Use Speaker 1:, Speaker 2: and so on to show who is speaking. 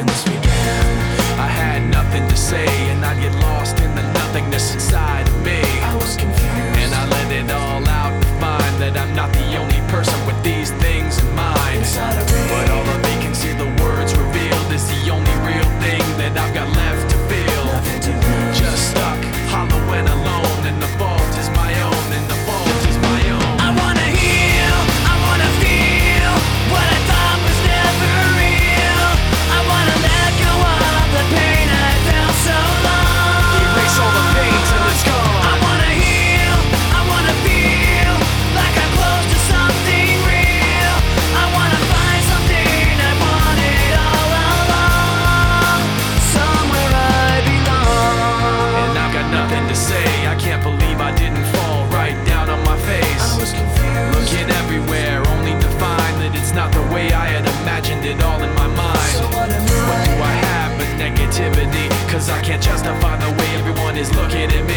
Speaker 1: when this began.
Speaker 2: I
Speaker 1: had nothing to say, and I'd get lost in the nothingness
Speaker 2: inside of me.
Speaker 3: I
Speaker 1: can't justify the way everyone is looking at me.